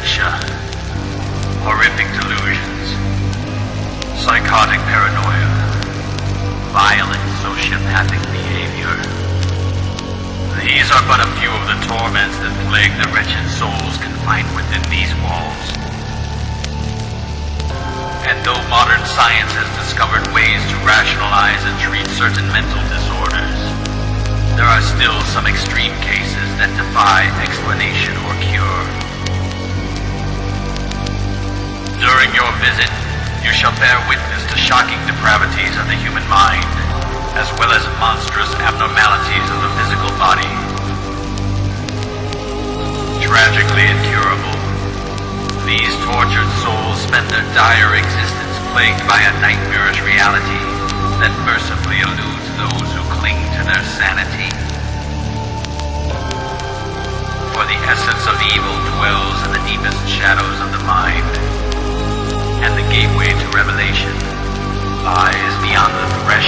dementia, horrific delusions, psychotic paranoia, violent sociopathic behavior. These are but a few of the torments that plague the wretched souls confined within these walls. And though modern science has discovered ways to rationalize and treat certain mental disorders, there are still some extreme cases that defy explanation or cure. Visit, you shall bear witness to shocking depravities of the human mind, as well as monstrous abnormalities of the physical body. Tragically incurable, these tortured souls spend their dire existence plagued by a nightmarish reality that mercifully eludes those who cling to their sanity. For the essence of evil dwells in the deepest revelation lies beyond the threat.